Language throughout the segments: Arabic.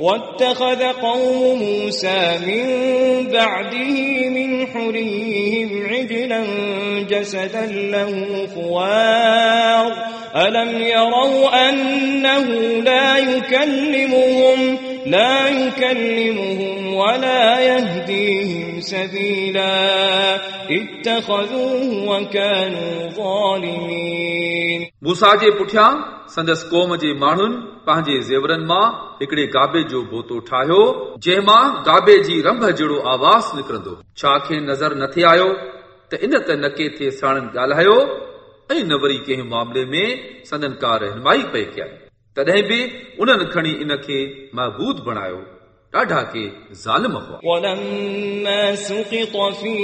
واتخذ قوم موسى من بعده من حريهم عجلا جسدا له خوار. ألم يروا أنه لا يكلمهم لا يكلمهم ولا يهديهم سبيلا. اتخذوه وكانوا ظالمين. موسى جي پٺيان سندس قوم جي ماڻهن پنهنجي زيورن مان هڪڙي گابي جو بوتو ٺاهيو جنهن مان گابي جي رنڀ جهڙو آواز نڪرندو. ڇا کي نظر نه ٿي آيو ته ان ته نڪي ٿي ساڻن ڳالهايو ۽ نه وري ڪنهن معاملي ۾ سندن ڪا رهنمائي پئي ڪيا. تڏهن به انهن کڻي ان کي معبود بڻايو ॾाढा के ज़ालिम हुआ ولما سقط في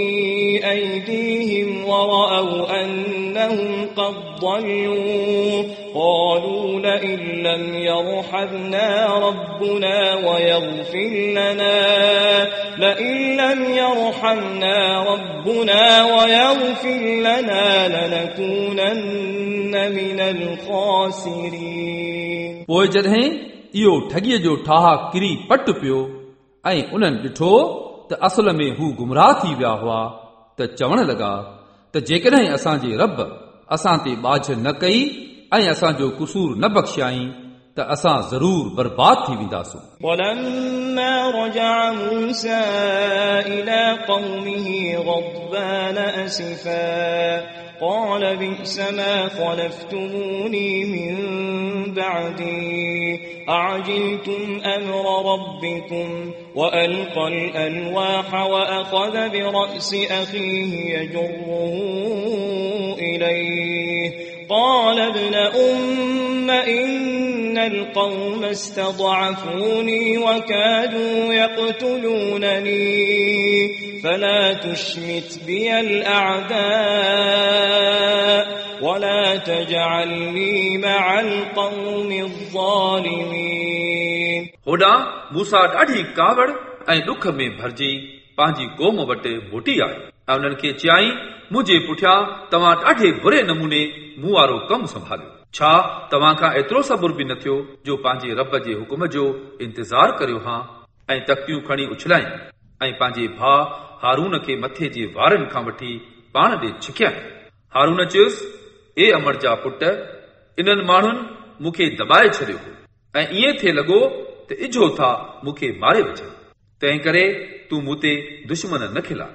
أيديهم ورأوا أنهم قد ضلوا قالوا لئن لم يرحمنا ربنا ويغفر لنا لئن لم يرحمنا ربنا ويغفر لنا لنكونن من الخاسرين पोइ जॾहिं इहो ठगीअ जो ठाह किरी पट पियो, ऐं उन्हनि ॾिठो त असल में हू गुमराह थी विया हुआ। त चवण लॻा त जेकॾहिं असांजे रब असां ते बाझ न कई, ऐं असांजो कुसूर न बख़्शियाईं त असां ज़रूर बर्बाद थी वेंदासूं ولما رجع موسى إلى قومه غضبان أسفا قال بئس ما خلفتموني من بعدي أعجلتم أمر ربكم وألقى الألواح وأخذ برأس أخيه يجره إليه قال ابن أم إن القوم استضعفوني وكادوا يقتلونني فلا تشمت بي الأعداء ولا تجعلني مع القوم الظالمين होॾां मूसा ॾाढी कावड़ ऐं ॾुख में भरिजी पंहिंजी क़ौम वटि मोटी आहे ۽ انهن کي چيائين منهنجي پٺيان توهان ڏاڍي بري نموني مون وارو ڪم سنڀاليو. ڇا توهان کان ايترو صبر به نه ٿيو جو پنهنجي رب جي حڪم جو انتظار ڪريو ها؟ ۽ تکتيون کڻي اڇلايون ۽ پنهنجي ڀاءُ هارون کي مٿي جي وارن کان وٺي پاڻ ڏي ڇڪيائين. هارون چيس اي امر جا پٽ انهن ماڻهن مون کي دٻائي ڇڏيو هو ۽ ائين ٿئي لڳو ته اجهو ٿا مون کي ماري وجهن تنهن ڪري تون مون تي دشمن نه کلا